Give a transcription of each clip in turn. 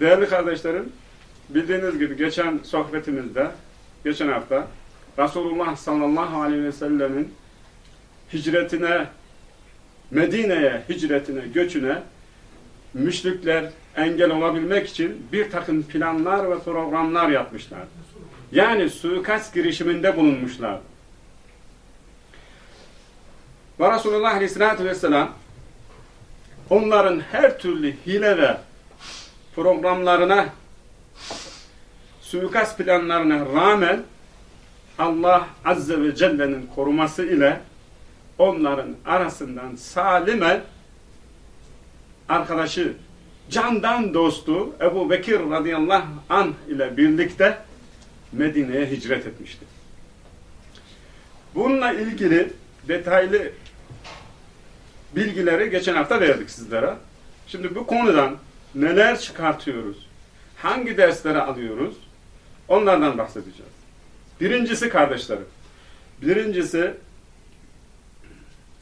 Değerli kardeşlerim, bildiğiniz gibi geçen sohbetimizde, geçen hafta Resulullah sallallahu aleyhi ve sellemin hicretine, Medine'ye hicretine, göçüne müşrikler engel olabilmek için bir takım planlar ve programlar yapmışlar. Yani suikast girişiminde bulunmuşlar. Ve Resulullah aleyhissalatü vesselam onların her türlü hile ve programlarına suikast planlarına rağmen Allah Azze ve Celle'nin koruması ile onların arasından salimen arkadaşı, candan dostu Ebu Bekir radıyallahu anh ile birlikte Medine'ye hicret etmişti. Bununla ilgili detaylı bilgileri geçen hafta verdik sizlere. Şimdi bu konudan neler çıkartıyoruz? Hangi dersleri alıyoruz? Onlardan bahsedeceğiz. Birincisi kardeşlerim. Birincisi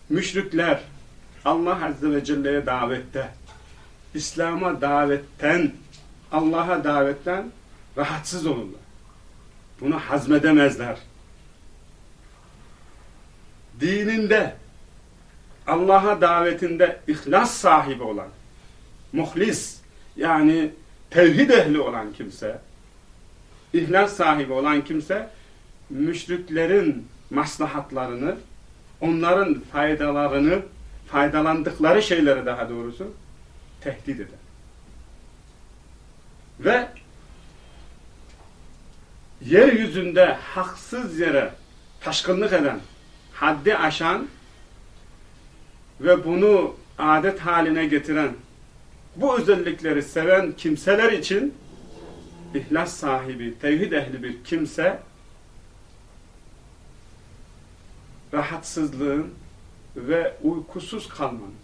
müşrikler Allah Azze ve Celle'ye davette, İslam'a davetten, Allah'a davetten rahatsız olurlar. Bunu hazmedemezler. Dininde, Allah'a davetinde ihlas sahibi olan, muhlis, yani tevhid ehli olan kimse, ihlas sahibi olan kimse, müşriklerin maslahatlarını, onların faydalarını, faydalandıkları şeyleri daha doğrusu tehdit eder. Ve yeryüzünde haksız yere taşkınlık eden, haddi aşan ve bunu adet haline getiren, bu özellikleri seven kimseler için ihlas sahibi, tevhid ehli bir kimse rahatsızlığın ve uykusuz kalmanın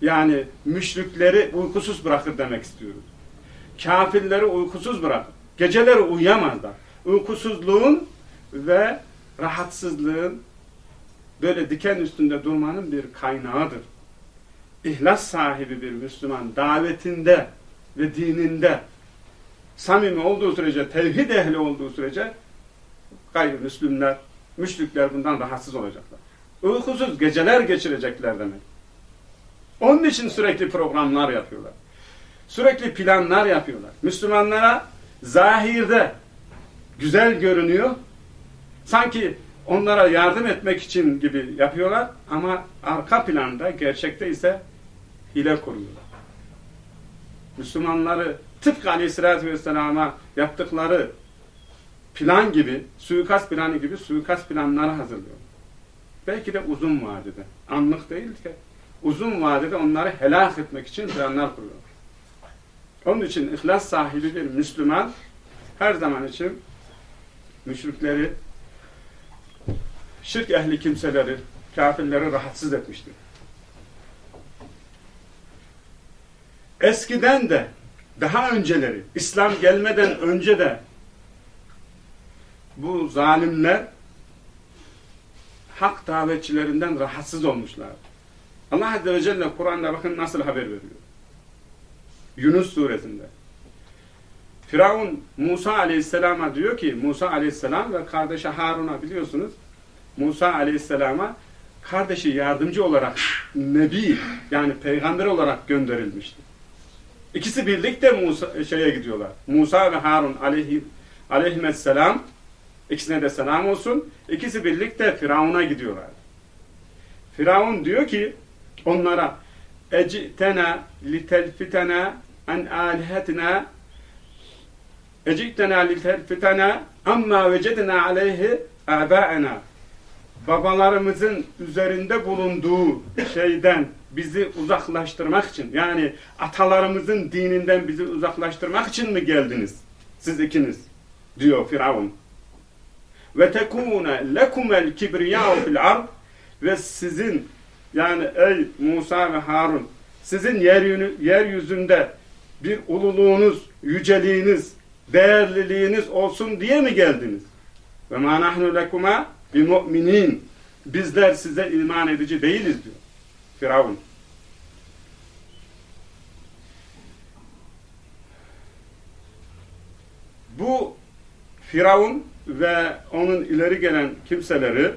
yani müşrikleri uykusuz bırakır demek istiyoruz. Kafirleri uykusuz bırakır. Geceleri uyuyamazlar. Uykusuzluğun ve rahatsızlığın böyle diken üstünde durmanın bir kaynağıdır. İhlas sahibi bir Müslüman davetinde ve dininde samimi olduğu sürece, tevhid ehli olduğu sürece gayrimüslimler, müşrikler bundan rahatsız olacaklar. Uykusuz geceler geçirecekler demek. Onun için sürekli programlar yapıyorlar. Sürekli planlar yapıyorlar. Müslümanlara zahirde güzel görünüyor. Sanki onlara yardım etmek için gibi yapıyorlar ama arka planda gerçekte ise hile kuruyorlar. Müslümanları tıpkı aleyhissalatü vesselama yaptıkları plan gibi, suikast planı gibi suikast planları hazırlıyor. Belki de uzun vadede, anlık değil ki, uzun vadede onları helak etmek için planlar kuruyor. Onun için ihlas sahibi bir Müslüman her zaman için müşrikleri, şirk ehli kimseleri, kafirleri rahatsız etmiştir. Eskiden de daha önceleri, İslam gelmeden önce de bu zalimler hak davetçilerinden rahatsız olmuşlar. Allah Azze ve Celle Kur'an'da bakın nasıl haber veriyor. Yunus suresinde. Firavun Musa aleyhisselama diyor ki Musa aleyhisselam ve kardeşi Harun'a biliyorsunuz Musa aleyhisselama kardeşi yardımcı olarak nebi yani peygamber olarak gönderilmişti. İkisi birlikte Musa şeye gidiyorlar. Musa ve Harun aleyhi aleyhisselam ikisine de selam olsun. İkisi birlikte Firavun'a gidiyorlar. Firavun diyor ki onlara ecitena litelfitena an alihetina ecitena litelfitena amma vecedna aleyhi abaena babalarımızın üzerinde bulunduğu şeyden bizi uzaklaştırmak için yani atalarımızın dininden bizi uzaklaştırmak için mi geldiniz? Siz ikiniz diyor Firavun. Ve tekune lekumel kibriyâhu fil ard ve sizin yani ey Musa ve Harun sizin yeryüzünde bir ululuğunuz, yüceliğiniz, değerliliğiniz olsun diye mi geldiniz? Ve ma nahnu lekuma bi. Bizler size iman edici değiliz diyor. Firavun. Bu Firavun ve onun ileri gelen kimseleri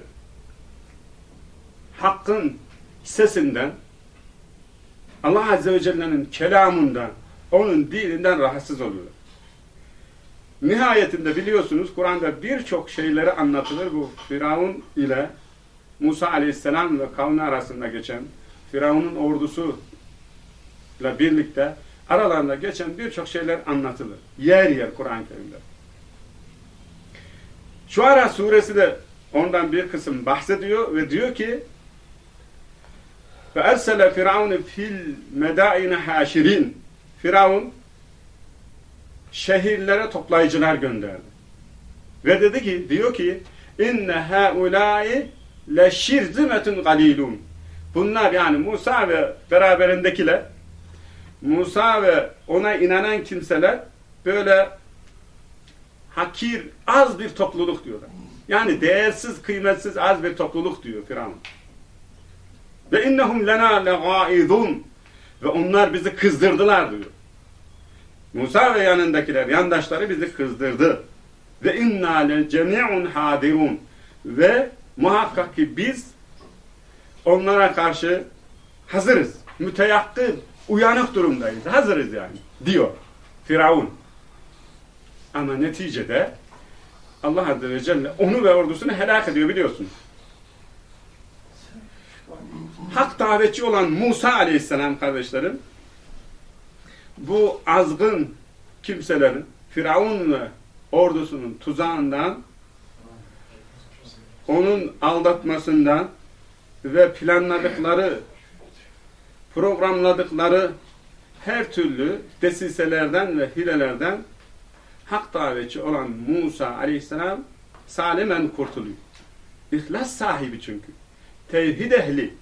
hakkın sesinden Allah Azze ve Celle'nin kelamından onun dilinden rahatsız oluyorlar. Nihayetinde biliyorsunuz Kur'an'da birçok şeyleri anlatılır bu Firavun ile Musa Aleyhisselam ve kavmi arasında geçen Firavun'un ordusu ile birlikte aralarında geçen birçok şeyler anlatılır. Yer yer Kur'an-ı Kerim'de. Şuara suresi de ondan bir kısım bahsediyor ve diyor ki ersele firavun fil medaine haşirin Firavun şehirlere toplayıcılar gönderdi. Ve dedi ki, diyor ki inne haulâi leşirzimetun galilun. Bunlar yani Musa ve beraberindekiler Musa ve ona inanan kimseler böyle hakir, az bir topluluk diyorlar. Yani değersiz, kıymetsiz az bir topluluk diyor Firavun. Ve innehum lena legaidun. Ve onlar bizi kızdırdılar diyor. Musa ve yanındakiler, yandaşları bizi kızdırdı. Ve inna le cemi'un hadirun. Ve muhakkak ki biz onlara karşı hazırız. Müteyakkın, uyanık durumdayız. Hazırız yani diyor Firavun. Ama neticede Allah Azze ve Celle onu ve ordusunu helak ediyor biliyorsunuz. Hak davetçi olan Musa Aleyhisselam kardeşlerim bu azgın kimselerin Firavun ordusunun tuzağından onun aldatmasından ve planladıkları programladıkları her türlü desiselerden ve hilelerden hak davetçi olan Musa aleyhisselam salimen kurtuluyor. İhlas sahibi çünkü. Tevhid ehli.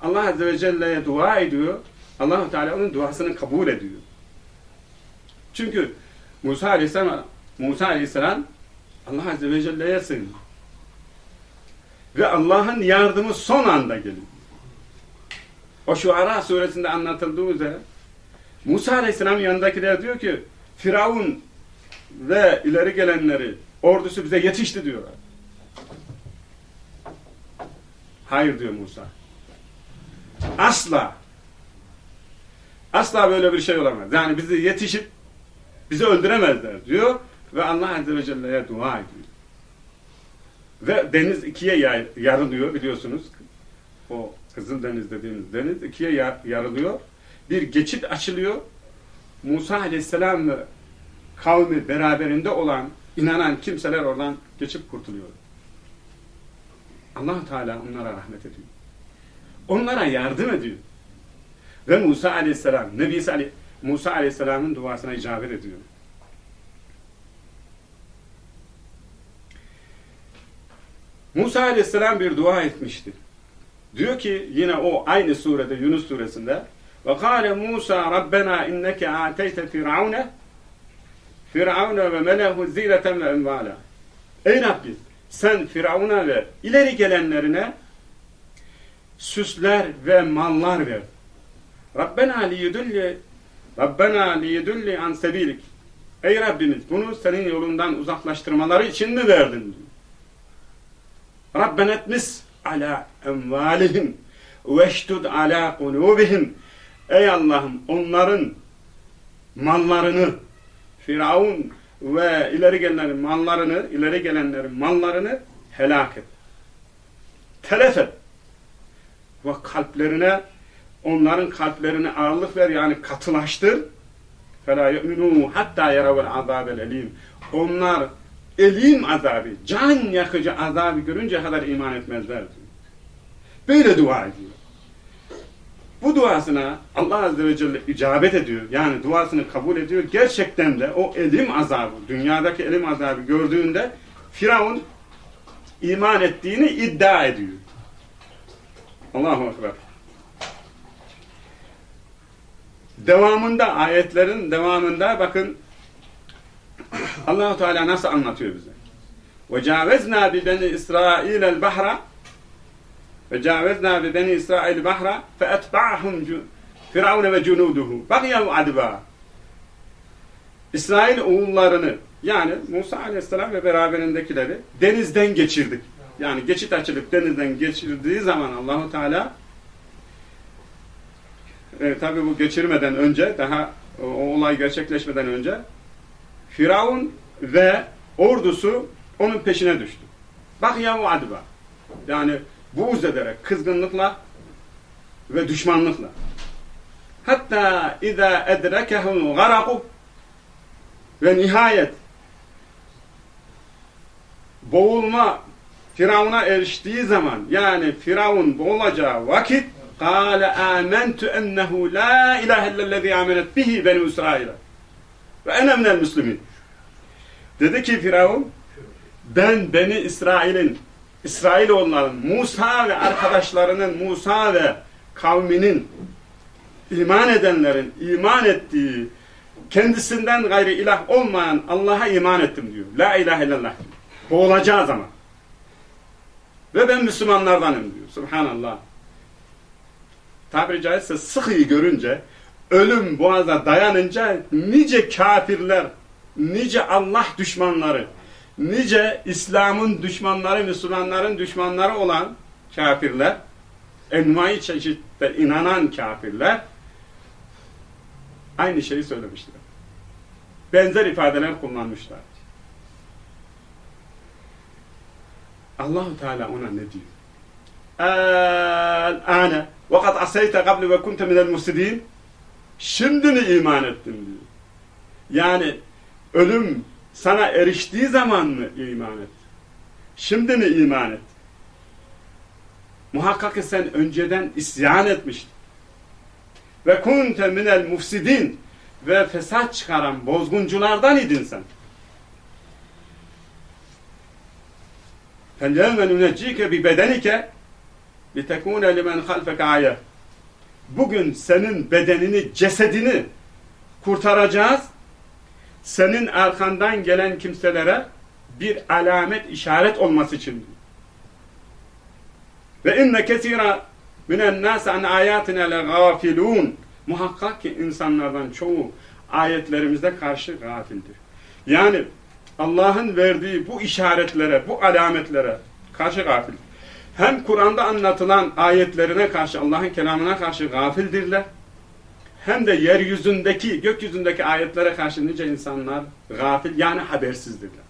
Allah Azze ve Celle'ye dua ediyor. allah Teala onun duasını kabul ediyor. Çünkü Musa Aleyhisselam Musa Aleyhisselam Allah Azze ve Celle'ye sığınıyor. Ve Allah'ın yardımı son anda geliyor. O şu Ara suresinde anlatıldığı üzere Musa Aleyhisselam yanındakiler diyor ki Firavun ve ileri gelenleri ordusu bize yetişti diyorlar. Hayır diyor Musa. Asla asla böyle bir şey olamaz. Yani bizi yetişip bizi öldüremezler diyor ve Allah Azze ve Celle'ye dua ediyor. Ve deniz ikiye yarılıyor biliyorsunuz. O Kızıl Deniz dediğimiz deniz ikiye yarılıyor. Bir geçit açılıyor. Musa Aleyhisselam ve kavmi beraberinde olan inanan kimseler oradan geçip kurtuluyor. allah Teala onlara rahmet ediyor. Onlara yardım ediyor. Ve Musa Aleyhisselam, Nebisi Aleyhisselam Musa Aleyhisselam'ın duasına icabet ediyor. Musa Aleyhisselam bir dua etmişti. Diyor ki yine o aynı surede Yunus suresinde Rabbena inneke âteyte firavune Firavune ve melehu zîleten ve envâla. Ey Rabbi sen Firavun'a ve ileri gelenlerine süsler ve mallar ver. Rabbena liyudulli Rabbena liyudulli an sebilik. Ey Rabbimiz bunu senin yolundan uzaklaştırmaları için mi verdin? diyor. Rabbena ala emvalihim veştud ala kulubihim. Ey Allah'ım onların mallarını Firavun ve ileri gelenlerin mallarını, ileri gelenlerin mallarını helak et. Telef et. Ve kalplerine, onların kalplerine ağırlık ver yani katılaştır. فَلَا يُؤْمِنُوا hatta يَرَوَ الْعَذَابَ elim. Onlar elim azabı, can yakıcı azabı görünce kadar iman etmezler. Diyor. Böyle dua ediyor. Bu duasına Allah Azze ve Celle icabet ediyor. Yani duasını kabul ediyor. Gerçekten de o elim azabı, dünyadaki elim azabı gördüğünde Firavun iman ettiğini iddia ediyor. Allahu Ekber. Devamında, ayetlerin devamında bakın Allahu Teala nasıl anlatıyor bize. وَجَاوَزْنَا بِبَنِ إِسْرَائِيلَ الْبَحْرَ وَجَاوَزْنَا بِبَنِ إِسْرَائِيلِ الْبَحْرَ فَأَتْبَعَهُمْ فِرَعُونَ وَجُنُودُهُ بَغْيَوْ عَدْبًا İsrail oğullarını yani Musa Aleyhisselam ve beraberindekileri denizden geçirdik. Yani geçit açılıp denizden geçirdiği zaman Allahu Teala e, tabi bu geçirmeden önce daha o, o olay gerçekleşmeden önce Firavun ve ordusu onun peşine düştü. Bak ya adba. Yani buğz ederek, kızgınlıkla ve düşmanlıkla. Hatta اِذَا اَدْرَكَهُمْ غَرَقُ ve nihayet boğulma Firavun'a eriştiği zaman yani Firavun boğulacağı vakit قال آمنت أنه لا إله إلا الذي آمنت به بني إسرائيل ve ene minel müslümin. Dedi ki Firavun ben Beni İsrail'in İsrailoğulların Musa ve arkadaşlarının Musa ve kavminin iman edenlerin iman ettiği kendisinden gayri ilah olmayan Allah'a iman ettim diyor. La ilahe illallah. Boğulacağı zaman. Ve ben Müslümanlardanım diyor. Subhanallah. Tabiri caizse sıhıyı görünce ölüm boğaza dayanınca nice kafirler, nice Allah düşmanları, nice İslam'ın düşmanları, Müslümanların düşmanları olan kafirler, envai çeşitte inanan kafirler aynı şeyi söylemişler. Benzer ifadeler kullanmışlar. Allahu Teala ona ne diyor? El-ane ve kad aseyte qabli ve kunte minel mufsidin Şimdi mi iman ettin diyor. Yani ölüm sana eriştiği zaman mı iman et? Şimdi mi iman et? Muhakkak ki sen önceden isyan etmiştin. Ve kunte minel mufsidin ve fesat çıkaran bozgunculardan idin sen. فَالْيَوْمَ نُنَجِّيكَ بِبَدَنِكَ لِتَكُونَ لِمَنْ خَلْفَكَ عَيَةً bugün senin bedenini, cesedini kurtaracağız. Senin arkandan gelen kimselere bir alamet, işaret olması için. Ve inne kesira minen nas an ayatina legafilun. Muhakkak ki insanlardan çoğu ayetlerimizde karşı gafildir. Yani Allah'ın verdiği bu işaretlere, bu alametlere karşı gafildir hem Kur'an'da anlatılan ayetlerine karşı, Allah'ın kelamına karşı gafildirler. Hem de yeryüzündeki, gökyüzündeki ayetlere karşı nice insanlar gafil yani habersizdirler.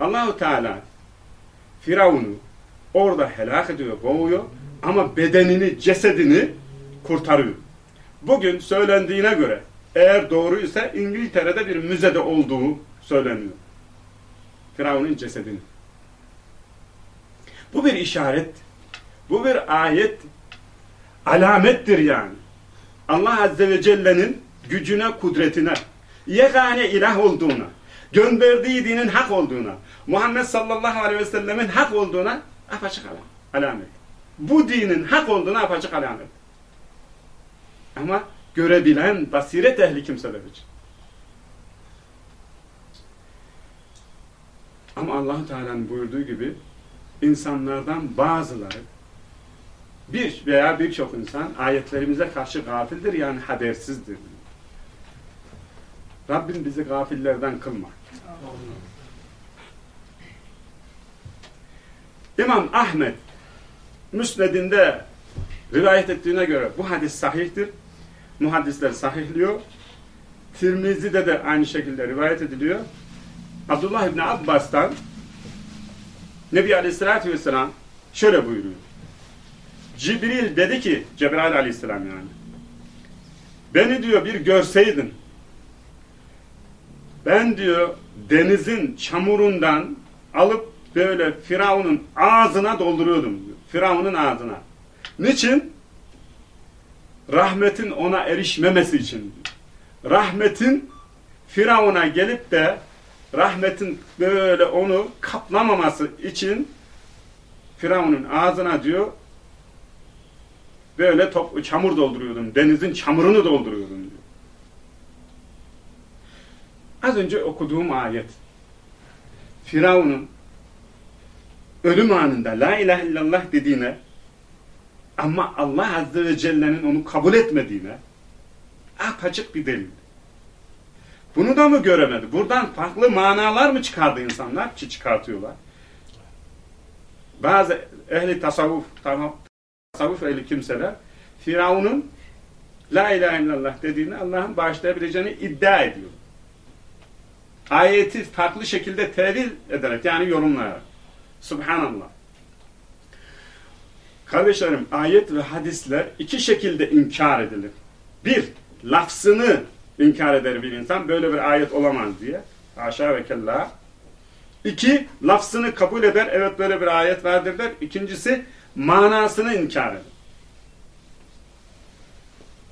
Allahu Teala Firavun'u orada helak ediyor, boğuyor ama bedenini, cesedini kurtarıyor. Bugün söylendiğine göre eğer doğruysa İngiltere'de bir müzede olduğu söyleniyor. Firavun'un cesedini. Bu bir işaret. Bu bir ayet. Alamettir yani. Allah Azze ve Celle'nin gücüne, kudretine, yegane ilah olduğuna, gönderdiği dinin hak olduğuna, Muhammed sallallahu aleyhi ve sellemin hak olduğuna apaçık alamet. Bu dinin hak olduğuna apaçık alamet. Ama görebilen basiret ehli kimseler için. Ama allah Teala'nın buyurduğu gibi insanlardan bazıları bir veya birçok insan ayetlerimize karşı gafildir yani habersizdir. Rabbim bizi gafillerden kılma. İmam Ahmet Müsned'inde rivayet ettiğine göre bu hadis sahihtir. Muhaddisler sahihliyor. Tirmizi'de de aynı şekilde rivayet ediliyor. Abdullah İbni Abbas'tan Nebi Aleyhisselatü Vesselam şöyle buyuruyor. Cibril dedi ki, Cebrail Aleyhisselam yani, beni diyor bir görseydin, ben diyor denizin çamurundan alıp böyle Firavun'un ağzına dolduruyordum diyor. Firavun'un ağzına. Niçin? Rahmetin ona erişmemesi için. Rahmetin Firavun'a gelip de rahmetin böyle onu kaplamaması için Firavun'un ağzına diyor böyle top, çamur dolduruyordum. Denizin çamurunu dolduruyordum diyor. Az önce okuduğum ayet Firavun'un ölüm anında la ilahe illallah dediğine ama Allah Azze ve Celle'nin onu kabul etmediğine apaçık bir delil. Bunu da mı göremedi? Buradan farklı manalar mı çıkardı insanlar ki çıkartıyorlar? Bazı ehli tasavvuf, tasavvuf ehli kimseler Firavun'un La ilahe illallah dediğini Allah'ın bağışlayabileceğini iddia ediyor. Ayeti farklı şekilde tevil ederek yani yorumlayarak. Subhanallah. Kardeşlerim ayet ve hadisler iki şekilde inkar edilir. Bir, lafzını inkar eder bir insan. Böyle bir ayet olamaz diye. Haşa ve kella. İki, lafzını kabul eder. Evet böyle bir ayet vardır der. İkincisi, manasını inkar eder.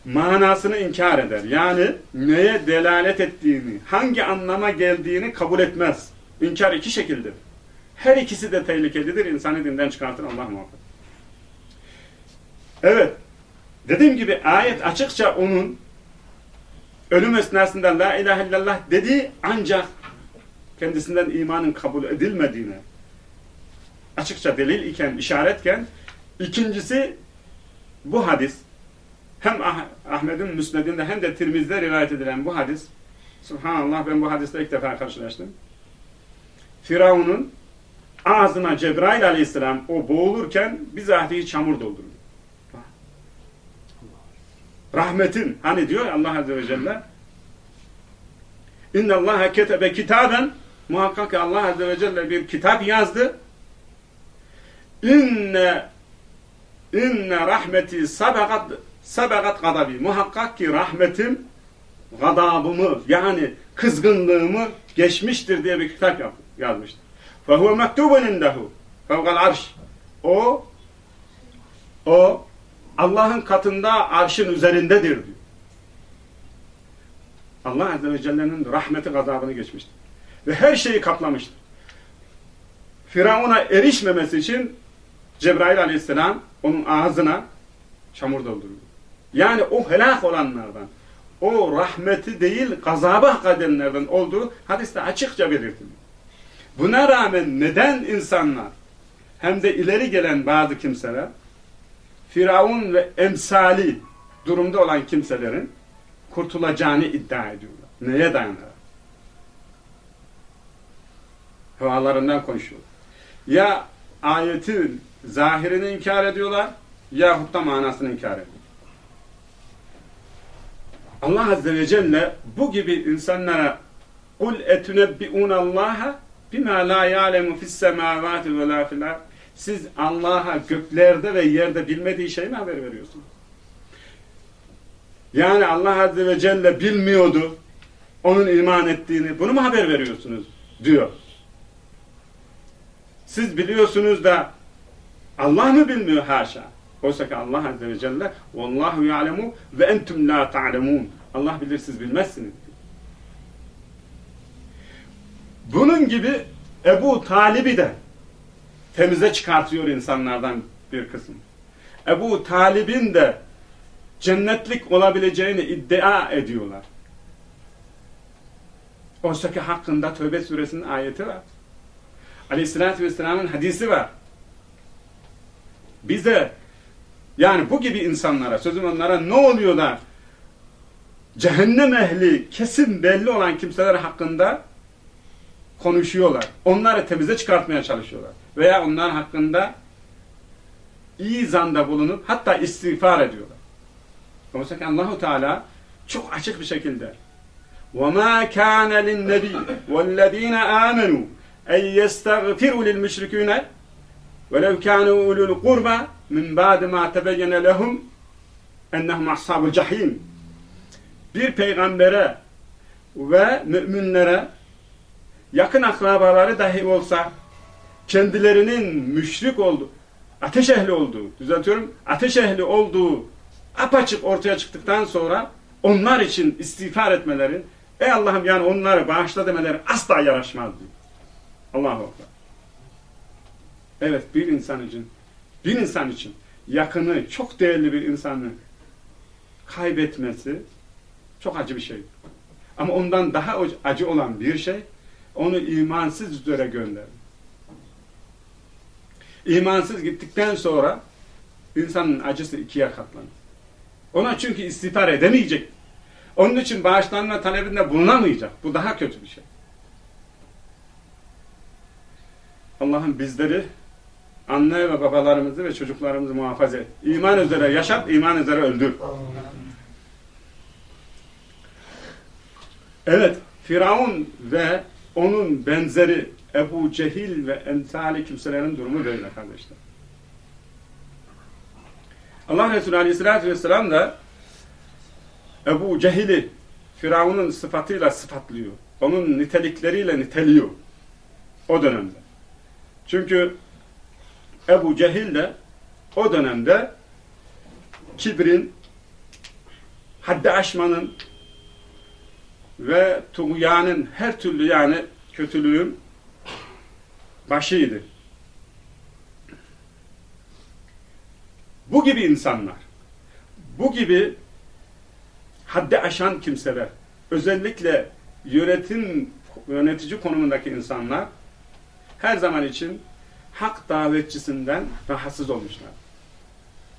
Manasını inkar eder. Yani neye delalet ettiğini, hangi anlama geldiğini kabul etmez. İnkar iki şekilde. Her ikisi de tehlikelidir. İnsanı dinden çıkartır Allah muhabbet. Evet. Dediğim gibi ayet açıkça onun ölüm esnasında la ilahe illallah dedi ancak kendisinden imanın kabul edilmediğine açıkça delil iken, işaretken ikincisi bu hadis hem ah Ahmet'in müsnedinde hem de Tirmiz'de rivayet edilen bu hadis Subhanallah ben bu hadiste ilk defa karşılaştım. Firavun'un ağzına Cebrail aleyhisselam o boğulurken bizatihi çamur dolduruyor. Rahmetin hani diyor Allah azze ve celle İnne Allah ketebe kitaben muhakkak ki Allah azze ve celle bir kitap yazdı. İnne inne rahmeti sabagat sabagat gadabi muhakkak ki rahmetim gadabımı yani kızgınlığımı geçmiştir diye bir kitap yazmıştır. فَهُوَ مَكْتُوبٌ اِنْدَهُ فَوْقَ الْعَرْشِ O o Allah'ın katında arşın üzerindedir diyor. Allah Azze ve Celle'nin rahmeti gazabını geçmiştir. Ve her şeyi kaplamıştır. Firavun'a erişmemesi için Cebrail aleyhisselam onun ağzına çamur dolduruyor. Yani o helak olanlardan, o rahmeti değil gazabı hak edenlerden olduğu hadiste açıkça belirtiliyor. Buna rağmen neden insanlar hem de ileri gelen bazı kimseler Firavun ve emsali durumda olan kimselerin kurtulacağını iddia ediyorlar. Neye dayanarak? Havalarından konuşuyor. Ya ayetin zahirini inkar ediyorlar yahut da manasını inkar ediyorlar. Allah Azze ve Celle bu gibi insanlara قُلْ اَتُنَبِّئُونَ اللّٰهَ بِمَا لَا يَعْلَمُ فِي السَّمَاوَاتِ وَلَا فِي الْاَرْضِ siz Allah'a göklerde ve yerde bilmediği şeyi mi haber veriyorsunuz? Yani Allah Azze ve Celle bilmiyordu onun iman ettiğini. Bunu mu haber veriyorsunuz? Diyor. Siz biliyorsunuz da Allah mı bilmiyor? Haşa. Oysa ki Allah Azze ve Celle Wallahu ya'lemu ve entum la. Allah bilir siz bilmezsiniz. Bunun gibi Ebu Talib'i de temize çıkartıyor insanlardan bir kısım. Ebu Talib'in de cennetlik olabileceğini iddia ediyorlar. Oysa ki hakkında Tövbe suresinin ayeti var. Aleyhisselatü Vesselam'ın hadisi var. Bize yani bu gibi insanlara, sözüm onlara ne oluyor da cehennem ehli kesin belli olan kimseler hakkında konuşuyorlar. Onları temize çıkartmaya çalışıyorlar. Veya onlar hakkında iyi zanda bulunup hatta istiğfar ediyorlar. Oysa ki Allahu Teala çok açık bir şekilde وَمَا كَانَ لِلنَّبِيِّ وَالَّذ۪ينَ آمَنُوا اَنْ يَسْتَغْفِرُوا لِلْمُشْرِكُونَ وَلَوْ كَانُوا اُولُوا الْقُرْبَى مِنْ بَعْدِ مَا تَبَيَّنَ لَهُمْ اَنَّهُمْ أَصْحَابُ الْجَحِيمِ Bir peygambere ve müminlere yakın akrabaları dahi olsa kendilerinin müşrik olduğu, ateş ehli olduğu, düzeltiyorum, ateş ehli olduğu apaçık ortaya çıktıktan sonra onlar için istiğfar etmeleri, ey Allah'ım yani onları bağışla demeleri asla yaraşmaz diyor. Allahu Ekber. Evet bir insan için, bir insan için yakını, çok değerli bir insanı kaybetmesi çok acı bir şey. Ama ondan daha acı olan bir şey, onu imansız üzere gönderdi. İmansız gittikten sonra insanın acısı ikiye katlanır. Ona çünkü istiğfar edemeyecek. Onun için bağışlanma talebinde bulunamayacak. Bu daha kötü bir şey. Allah'ım bizleri anne ve babalarımızı ve çocuklarımızı muhafaza et. İman üzere yaşat, iman üzere öldür. Evet, Firavun ve onun benzeri Ebu Cehil ve emsali kimselerin durumu böyle kardeşler. Allah Resulü Aleyhisselatü Vesselam da Ebu Cehil'i Firavun'un sıfatıyla sıfatlıyor. Onun nitelikleriyle niteliyor. O dönemde. Çünkü Ebu Cehil de o dönemde kibrin, haddi aşmanın ve tuğyanın her türlü yani kötülüğün başıydı. Bu gibi insanlar, bu gibi haddi aşan kimseler, özellikle yönetim, yönetici konumundaki insanlar her zaman için hak davetçisinden rahatsız olmuşlar.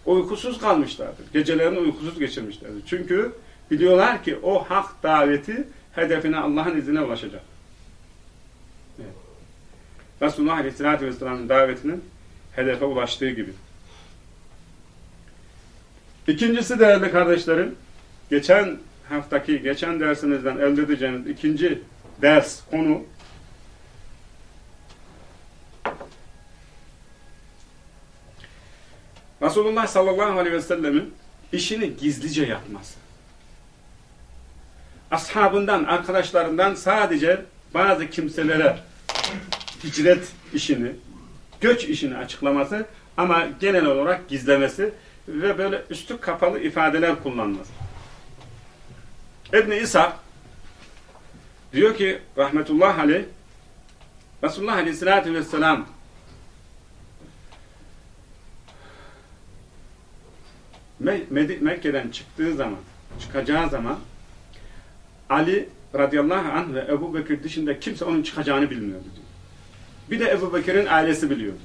Uykusuz kalmışlardır. Gecelerini uykusuz geçirmişlerdir. Çünkü biliyorlar ki o hak daveti hedefine Allah'ın izniyle ulaşacak. Evet. Resulullah Aleyhisselatü Vesselam'ın davetinin hedefe ulaştığı gibi. İkincisi değerli kardeşlerim, geçen haftaki, geçen dersinizden elde edeceğiniz ikinci ders, konu Resulullah sallallahu aleyhi ve sellemin işini gizlice yapması. Ashabından, arkadaşlarından sadece bazı kimselere hicret işini, göç işini açıklaması ama genel olarak gizlemesi ve böyle üstü kapalı ifadeler kullanması. İbn İsa diyor ki rahmetullah aleyh Resulullah aleyhissalatü vesselam Mekke'den çıktığı zaman, çıkacağı zaman Ali radıyallahu anh ve Ebu Bekir dışında kimse onun çıkacağını bilmiyordu diyor. Bir de Ebu Bekir'in ailesi biliyordu.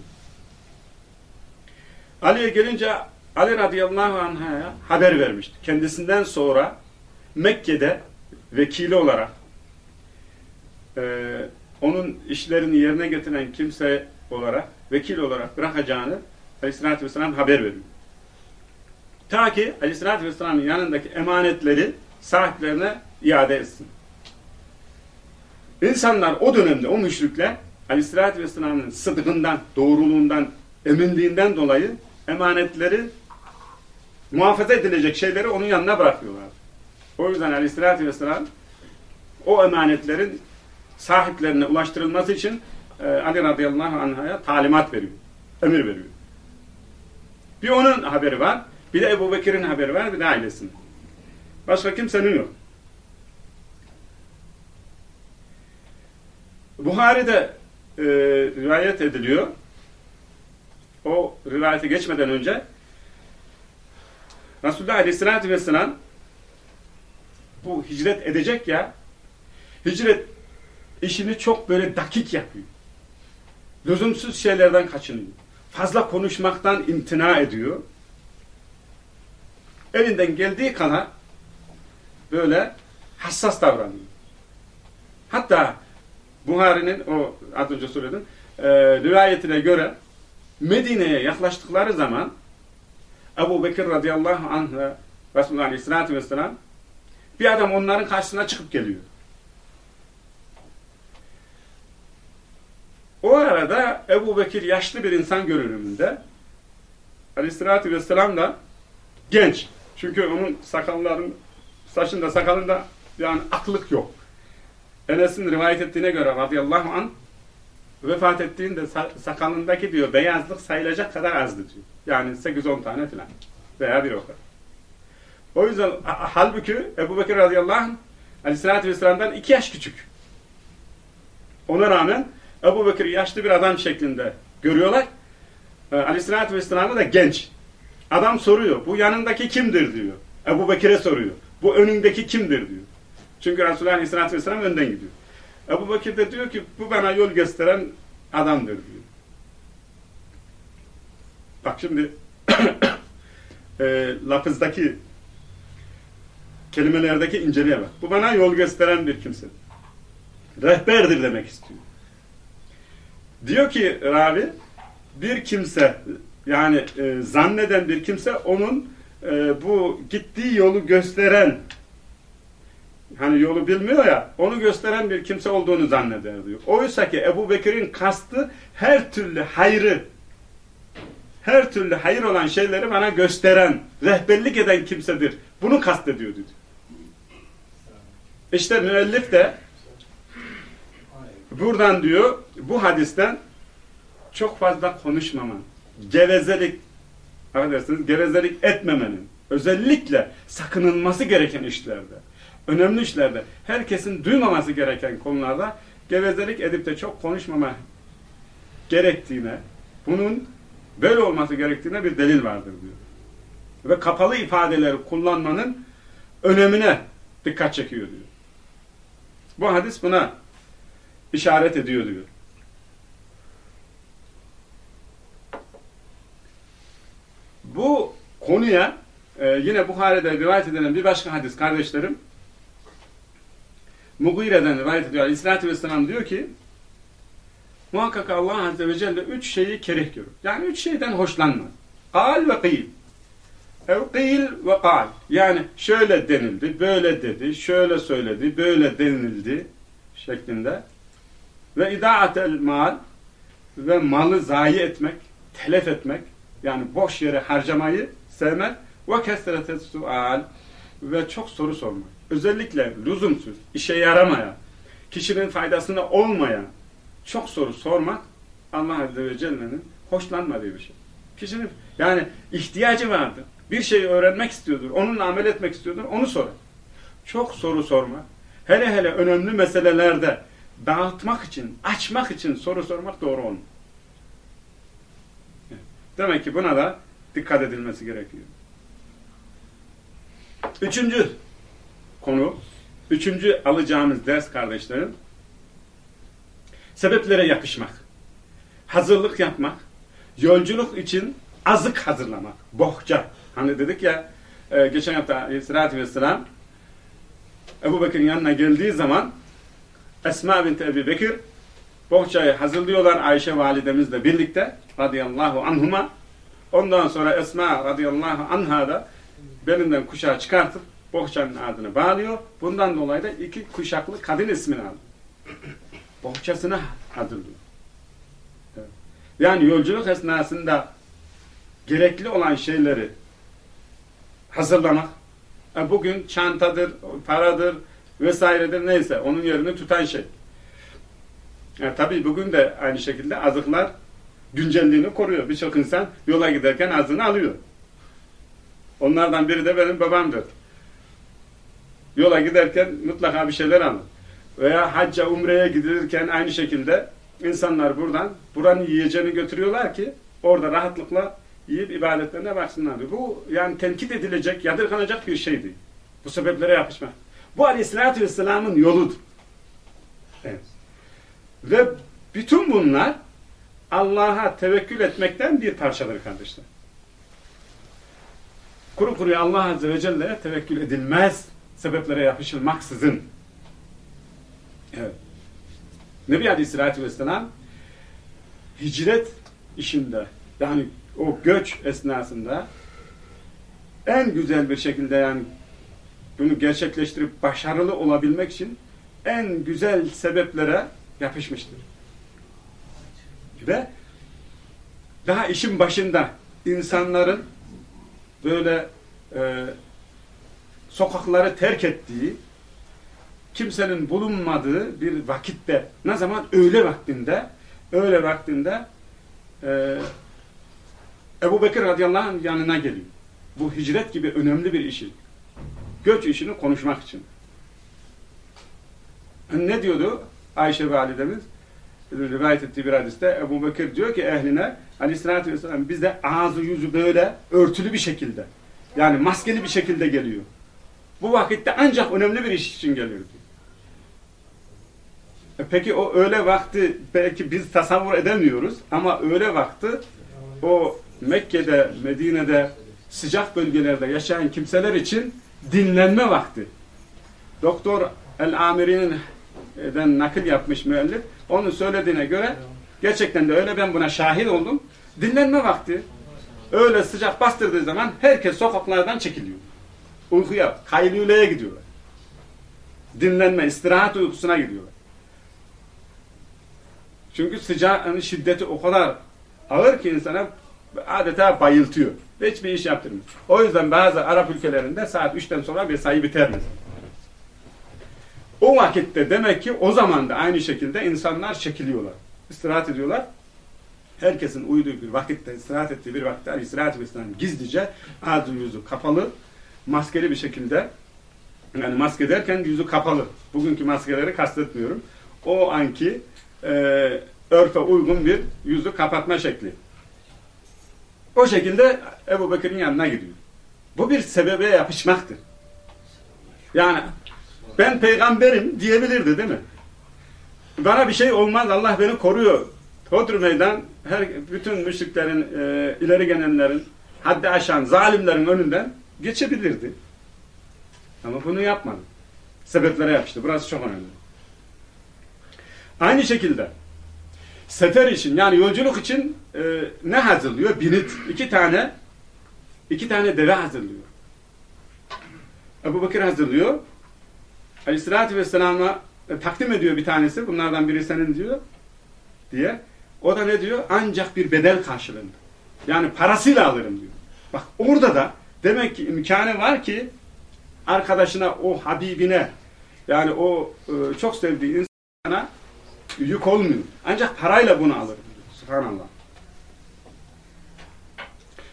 Ali'ye gelince Ali radıyallahu anh'a haber vermişti. Kendisinden sonra Mekke'de vekili olarak e, onun işlerini yerine getiren kimse olarak, vekil olarak bırakacağını aleyhissalatü vesselam haber veriyor. Ta ki aleyhissalatü vesselamın yanındaki emanetleri sahiplerine iade etsin. İnsanlar o dönemde, o müşrikler aleyhissalatü vesselamın sıdkından, doğruluğundan, eminliğinden dolayı emanetleri muhafaza edilecek şeyleri onun yanına bırakıyorlar. O yüzden aleyhissalatü vesselam o emanetlerin sahiplerine ulaştırılması için e, Ali radıyallahu anh'a talimat veriyor. Emir veriyor. Bir onun haberi var. Bir de Ebu Bekir'in haberi var. Bir de ailesinin. Başka kimsenin yok. Buhari'de e, rivayet ediliyor. O rivayete geçmeden önce Resulullah Aleyhisselatü Vesselam bu hicret edecek ya hicret işini çok böyle dakik yapıyor. Lüzumsuz şeylerden kaçınıyor. Fazla konuşmaktan imtina ediyor. Elinden geldiği kadar böyle hassas davranıyor. Hatta Buhari'nin o az önce söyledim e, rivayetine göre Medine'ye yaklaştıkları zaman Ebu Bekir radıyallahu anh ve Resulullah aleyhissalatü vesselam bir adam onların karşısına çıkıp geliyor. O arada Ebu Bekir yaşlı bir insan görünümünde aleyhissalatü vesselam da genç. Çünkü onun sakalların saçında sakalında yani aklık yok. Enes'in rivayet ettiğine göre radıyallahu an vefat ettiğinde sakalındaki diyor beyazlık sayılacak kadar azdı diyor. Yani 8-10 tane falan veya bir o kadar. O yüzden halbuki Ebu Bekir radıyallahu anh aleyhissalatü vesselam'dan iki yaş küçük. Ona rağmen Ebu Bekir yaşlı bir adam şeklinde görüyorlar. Ee, aleyhissalatü vesselam'ı da genç. Adam soruyor. Bu yanındaki kimdir diyor. Ebu Bekir'e soruyor. Bu önündeki kimdir diyor. Çünkü Resulullah Aleyhisselatü Vesselam önden gidiyor. Ebu Bekir de diyor ki bu bana yol gösteren adamdır diyor. Bak şimdi e, lafızdaki kelimelerdeki inceliğe bak. Bu bana yol gösteren bir kimse. Rehberdir demek istiyor. Diyor ki Ravi bir kimse yani e, zanneden bir kimse onun e, bu gittiği yolu gösteren hani yolu bilmiyor ya onu gösteren bir kimse olduğunu zanneder diyor. Oysa ki Ebu Bekir'in kastı her türlü hayrı her türlü hayır olan şeyleri bana gösteren, rehberlik eden kimsedir. Bunu kastediyor diyor. İşte müellif de buradan diyor bu hadisten çok fazla konuşmaman, gevezelik affedersiniz, gevezelik etmemenin özellikle sakınılması gereken işlerde önemli işlerde herkesin duymaması gereken konularda gevezelik edip de çok konuşmama gerektiğine bunun böyle olması gerektiğine bir delil vardır diyor. Ve kapalı ifadeleri kullanmanın önemine dikkat çekiyor diyor. Bu hadis buna işaret ediyor diyor. Bu konuya e, yine Buhari'de rivayet edilen bir başka hadis kardeşlerim Mugire'den rivayet ediyor. Aleyhisselatü Vesselam diyor ki muhakkak Allah Azze ve Celle üç şeyi kereh görür. Yani üç şeyden hoşlanmaz. Kal ve kıyl. Ev kıyl ve kal. Yani şöyle denildi, böyle dedi, şöyle söyledi, böyle denildi şeklinde. Ve idaatel mal ve malı zayi etmek, telef etmek, yani boş yere harcamayı sevmek ve kesretet sual ve çok soru sormak özellikle lüzumsuz, işe yaramayan, kişinin faydasına olmayan çok soru sormak Allah Azze ve Celle'nin hoşlanmadığı bir şey. Kişinin yani ihtiyacı vardır. Bir şeyi öğrenmek istiyordur, onunla amel etmek istiyordur, onu sorar. Çok soru sormak, hele hele önemli meselelerde dağıtmak için, açmak için soru sormak doğru olmuyor. Demek ki buna da dikkat edilmesi gerekiyor. Üçüncü konu. Üçüncü alacağımız ders kardeşlerim. Sebeplere yakışmak. Hazırlık yapmak. Yolculuk için azık hazırlamak. Bohça. Hani dedik ya e, geçen hafta Aleyhisselatü Vesselam Ebu Bekir'in yanına geldiği zaman Esma binti Ebu Bekir bohçayı hazırlıyorlar Ayşe validemizle birlikte radıyallahu anhuma. Ondan sonra Esma radıyallahu anha da belinden kuşağı çıkartıp bohçanın adını bağlıyor. Bundan dolayı da iki kuşaklı kadın ismini aldı. Bohçasını hazırlıyor. Yani yolculuk esnasında gerekli olan şeyleri hazırlamak. E bugün çantadır, paradır vesairedir neyse onun yerini tutan şey. Yani e tabii bugün de aynı şekilde azıklar güncelliğini koruyor. Birçok insan yola giderken azını alıyor. Onlardan biri de benim babamdır. Yola giderken mutlaka bir şeyler alın. Veya hacca, umreye gidilirken aynı şekilde insanlar buradan buranın yiyeceğini götürüyorlar ki orada rahatlıkla yiyip ibadetlerine baksınlar. Bu yani tenkit edilecek, yadırganacak bir şeydi. Bu sebeplere yapışmak. Bu aleyhissalatü vesselamın yoludur. Evet. Ve bütün bunlar Allah'a tevekkül etmekten bir parçadır kardeşler. Kuru kuruya Allah Azze ve Celle'ye tevekkül edilmez. Sebeplere yapışılmaksızın. Evet. Nebi Aleyhisselatü Vesselam hicret işinde yani o göç esnasında en güzel bir şekilde yani bunu gerçekleştirip başarılı olabilmek için en güzel sebeplere yapışmıştır. Ve daha işin başında insanların böyle e, sokakları terk ettiği, kimsenin bulunmadığı bir vakitte, ne zaman? Öğle vaktinde, öğle vaktinde e, Ebu Bekir radıyallahu anh yanına geliyor. Bu hicret gibi önemli bir işi. Göç işini konuşmak için. Ne diyordu Ayşe validemiz? Rivayet ettiği bir hadiste Ebu Bekir diyor ki ehline aleyhissalatü vesselam bize ağzı yüzü böyle örtülü bir şekilde yani maskeli bir şekilde geliyor. Bu vakitte ancak önemli bir iş için geliyor diyor. E peki o öğle vakti belki biz tasavvur edemiyoruz ama öğle vakti o Mekke'de, Medine'de sıcak bölgelerde yaşayan kimseler için dinlenme vakti. Doktor El-Amiri'nin den nakil yapmış müellif. Onun söylediğine göre gerçekten de öyle ben buna şahit oldum. Dinlenme vakti. Öyle sıcak bastırdığı zaman herkes sokaklardan çekiliyor. Uykuya, kaylüleye gidiyorlar. Dinlenme, istirahat uykusuna gidiyorlar. Çünkü sıcağın şiddeti o kadar ağır ki insana adeta bayıltıyor. Ve hiçbir iş yaptırmıyor. O yüzden bazı Arap ülkelerinde saat 3'ten sonra mesai biter mesela. O vakitte demek ki o zaman da aynı şekilde insanlar çekiliyorlar. İstirahat ediyorlar. Herkesin uyuduğu bir vakitte, istirahat ettiği bir vakitte istirahat etmesinden gizlice ağzı yüzü kapalı, maskeli bir şekilde yani maske derken yüzü kapalı. Bugünkü maskeleri kastetmiyorum. O anki e, örfe uygun bir yüzü kapatma şekli. O şekilde Ebu Bekir'in yanına gidiyor. Bu bir sebebe yapışmaktır. Yani ben peygamberim diyebilirdi değil mi? Bana bir şey olmaz Allah beni koruyor. Hodri meydan her, bütün müşriklerin, e, ileri gelenlerin, haddi aşan zalimlerin önünden geçebilirdi. Ama bunu yapmadı. Sebeplere yapıştı. Burası çok önemli. Aynı şekilde sefer için yani yolculuk için e, ne hazırlıyor? Binit. iki tane iki tane deve hazırlıyor. Ebu Bakır hazırlıyor. Aleyhissalatü Vesselam'a e, takdim ediyor bir tanesi. Bunlardan biri senin diyor. Diye. O da ne diyor? Ancak bir bedel karşılığında. Yani parasıyla alırım diyor. Bak orada da demek ki imkanı var ki arkadaşına, o Habibine yani o e, çok sevdiği insana yük olmuyor. Ancak parayla bunu diyor. Subhanallah.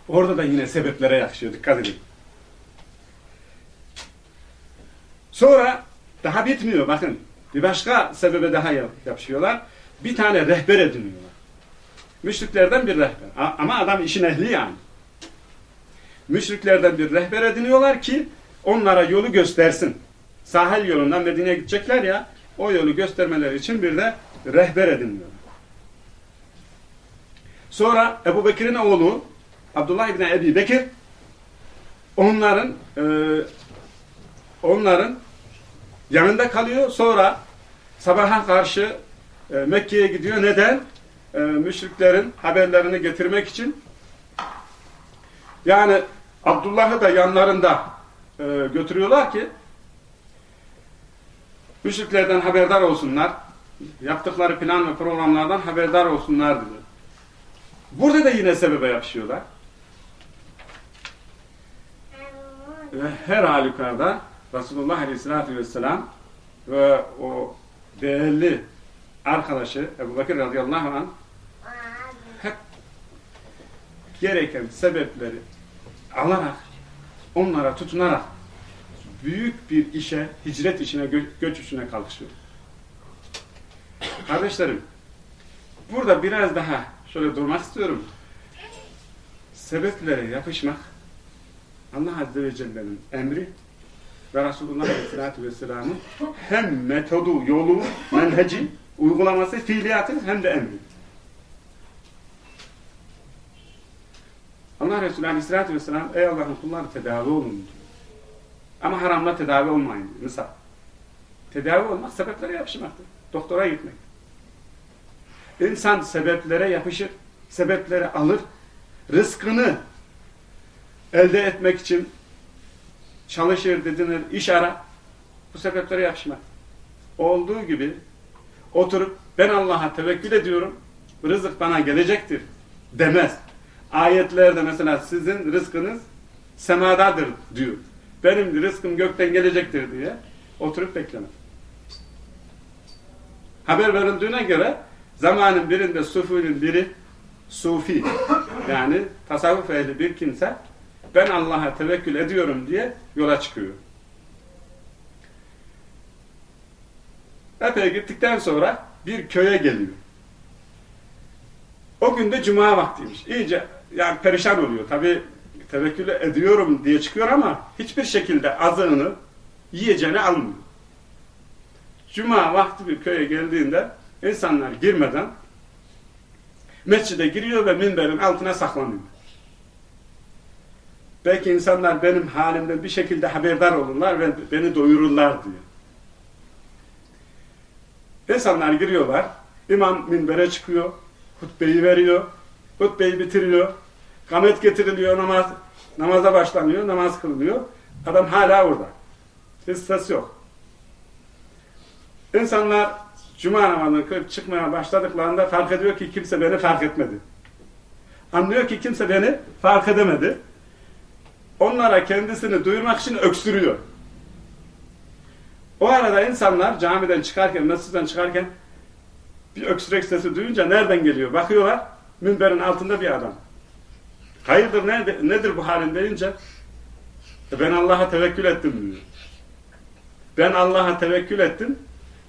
Orada da yine sebeplere yakışıyor. Dikkat edin. Sonra daha bitmiyor bakın. Bir başka sebebe daha yapışıyorlar. Bir tane rehber ediniyorlar. Müşriklerden bir rehber. Ama adam işin ehli yani. Müşriklerden bir rehber ediniyorlar ki onlara yolu göstersin. Sahil yolundan Medine'ye gidecekler ya o yolu göstermeleri için bir de rehber ediniyorlar. Sonra Ebu Bekir'in oğlu Abdullah İbni Ebi Bekir onların e, onların yanında kalıyor. Sonra sabaha karşı e, Mekke'ye gidiyor. Neden? E, müşriklerin haberlerini getirmek için. Yani Abdullah'ı da yanlarında e, götürüyorlar ki müşriklerden haberdar olsunlar. Yaptıkları plan ve programlardan haberdar olsunlar diyor. Burada da yine sebebe yapışıyorlar. Ve her halükarda Resulullah Aleyhisselatü Vesselam ve o değerli arkadaşı Ebu Bakır radıyallahu anh hep gereken sebepleri alarak onlara tutunarak büyük bir işe, hicret işine, gö göç işine kalkışıyor. Kardeşlerim, burada biraz daha şöyle durmak istiyorum. sebeplere yapışmak Allah Azze ve Celle'nin emri ve Resulullah Aleyhisselatü Vesselam'ın hem metodu, yolu, menheci, uygulaması, fiiliyatı hem de emri. Allah Resulü Aleyhisselatü Vesselam ey Allah'ın kulları tedavi olun. Ama haramla tedavi olmayın diyor. Tedavi olmak sebeplere yapışmaktır. Doktora gitmek. İnsan sebeplere yapışır, sebeplere alır, rızkını elde etmek için çalışır, didinir, iş arar. Bu sebeplere yapışmak. Olduğu gibi oturup ben Allah'a tevekkül ediyorum, rızık bana gelecektir demez. Ayetlerde mesela sizin rızkınız semadadır diyor. Benim rızkım gökten gelecektir diye oturup beklemez. Haber verildiğine göre zamanın birinde sufinin biri sufi yani tasavvuf ehli bir kimse ben Allah'a tevekkül ediyorum diye yola çıkıyor. Epey gittikten sonra bir köye geliyor. O gün de cuma vaktiymiş. İyice yani perişan oluyor. Tabi tevekkül ediyorum diye çıkıyor ama hiçbir şekilde azığını yiyeceğini almıyor. Cuma vakti bir köye geldiğinde insanlar girmeden mescide giriyor ve minberin altına saklanıyor. Belki insanlar benim halimden bir şekilde haberdar olurlar ve beni doyururlar diyor. İnsanlar giriyorlar, imam minbere çıkıyor, hutbeyi veriyor, hutbeyi bitiriyor, kamet getiriliyor, namaz namaza başlanıyor, namaz kılınıyor. Adam hala orada. Hiç ses yok. İnsanlar cuma namazını kılıp çıkmaya başladıklarında fark ediyor ki kimse beni fark etmedi. Anlıyor ki kimse beni fark edemedi. Onlara kendisini duyurmak için öksürüyor. O arada insanlar camiden çıkarken, mescitten çıkarken bir öksürek sesi duyunca nereden geliyor? Bakıyorlar, minberin altında bir adam. Hayırdır, nedir, nedir bu halin deyince e ben Allah'a tevekkül ettim diyor. Ben Allah'a tevekkül ettim,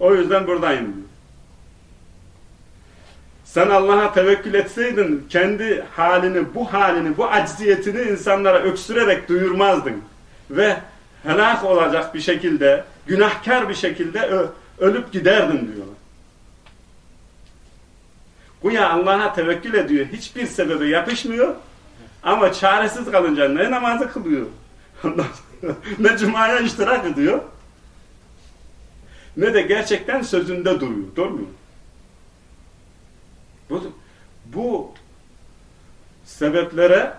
o yüzden buradayım diyor. Sen Allah'a tevekkül etseydin kendi halini, bu halini, bu acziyetini insanlara öksürerek duyurmazdın. Ve helak olacak bir şekilde, günahkar bir şekilde ölüp giderdin diyorlar. Güya Allah'a tevekkül ediyor. Hiçbir sebebe yapışmıyor. Ama çaresiz kalınca ne namazı kılıyor? ne cumaya iştirak ediyor? Ne de gerçekten sözünde duruyor. Durmuyor. Bu, bu sebeplere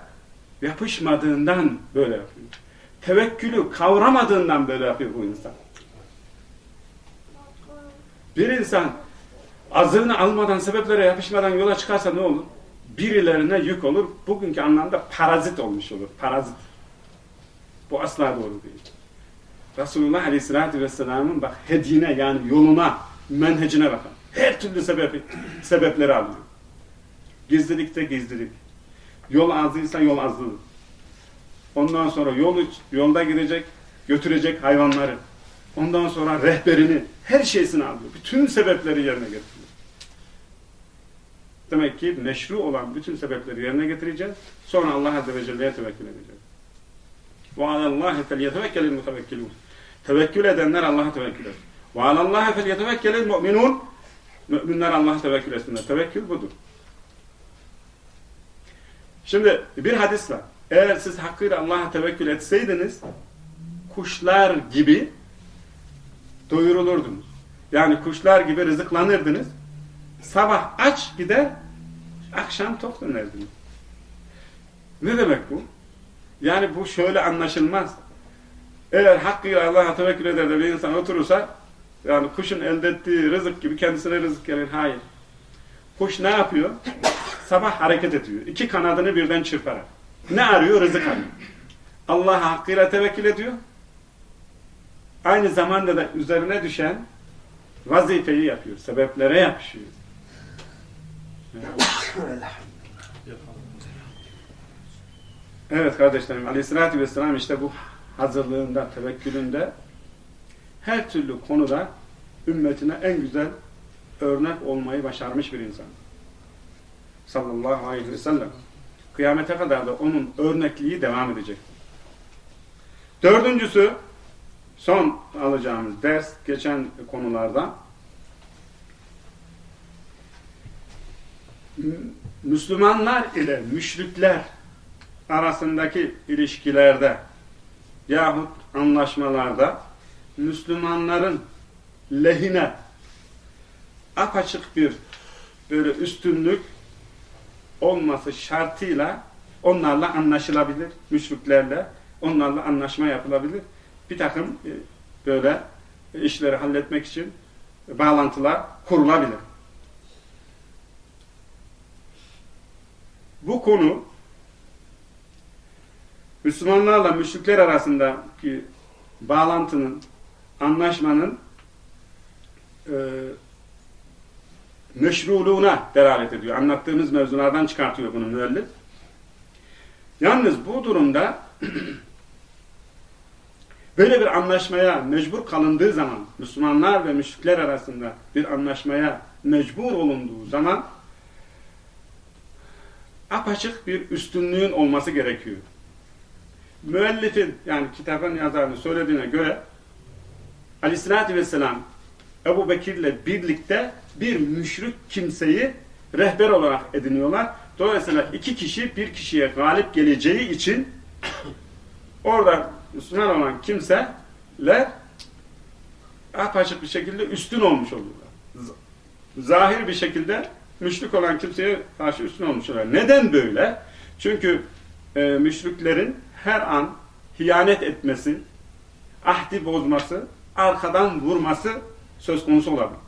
yapışmadığından böyle yapıyor. Tevekkülü kavramadığından böyle yapıyor bu insan. Bir insan azığını almadan, sebeplere yapışmadan yola çıkarsa ne olur? Birilerine yük olur. Bugünkü anlamda parazit olmuş olur. Parazit. Bu asla doğru değil. Resulullah Aleyhisselatü Vesselam'ın bak hedine yani yoluna, menhecine bakın. Her türlü sebebi, sebepleri alıyor. Gizlilikte gizlilik. Yol azıysa yol azlığı. Ondan sonra yol, yolda gidecek, götürecek hayvanları. Ondan sonra rehberini, her şeysini alıyor. Bütün sebepleri yerine getiriyor. Demek ki meşru olan bütün sebepleri yerine getireceğiz. Sonra Allah Azze ve Celle'ye tevekkül edeceğiz. وَعَلَى اللّٰهِ فَلْيَتَوَكَّلِ الْمُتَوَكِّلُونَ Tevekkül edenler Allah'a tevekkül eder. وَعَلَى اللّٰهِ فَلْيَتَوَكَّلِ الْمُؤْمِنُونَ Müminler Allah'a tevekkül etsinler. Tevekkül budur. Şimdi bir hadis var. Eğer siz hakkıyla Allah'a tevekkül etseydiniz kuşlar gibi doyurulurdunuz. Yani kuşlar gibi rızıklanırdınız. Sabah aç gider, akşam tok dönerdiniz. Ne demek bu? Yani bu şöyle anlaşılmaz. Eğer hakkıyla Allah'a tevekkül eder de bir insan oturursa yani kuşun elde ettiği rızık gibi kendisine rızık gelir. Hayır. Kuş ne yapıyor? Sabah hareket ediyor. İki kanadını birden çırparak. Ne arıyor? Rızık arıyor. Allah'a hakkıyla tevekkül ediyor. Aynı zamanda da üzerine düşen vazifeyi yapıyor. Sebeplere yapışıyor. Evet kardeşlerim aleyhissalatü vesselam işte bu hazırlığında, tevekkülünde her türlü konuda ümmetine en güzel örnek olmayı başarmış bir insan. Sallallahu aleyhi ve sellem. Kıyamete kadar da onun örnekliği devam edecek. Dördüncüsü, son alacağımız ders geçen konularda Müslümanlar ile müşrikler arasındaki ilişkilerde yahut anlaşmalarda Müslümanların lehine apaçık bir böyle üstünlük olması şartıyla onlarla anlaşılabilir. Müşriklerle onlarla anlaşma yapılabilir. Bir takım e, böyle işleri halletmek için bağlantılar kurulabilir. Bu konu Müslümanlarla müşrikler arasındaki bağlantının, anlaşmanın e, meşruluğuna delalet ediyor. Anlattığımız mevzulardan çıkartıyor bunu müellif. Yalnız bu durumda böyle bir anlaşmaya mecbur kalındığı zaman, Müslümanlar ve müşrikler arasında bir anlaşmaya mecbur olunduğu zaman apaçık bir üstünlüğün olması gerekiyor. Müellifin yani kitabın yazarının söylediğine göre Aleyhisselatü Vesselam Ebu Bekir'le birlikte bir müşrik kimseyi rehber olarak ediniyorlar. Dolayısıyla iki kişi bir kişiye galip geleceği için orada Müslüman olan kimseler apaçık bir şekilde üstün olmuş oluyorlar. Zahir bir şekilde müşrik olan kimseye karşı üstün olmuş. Neden böyle? Çünkü e, müşriklerin her an hiyanet etmesi, ahdi bozması, arkadan vurması söz konusu olabilir.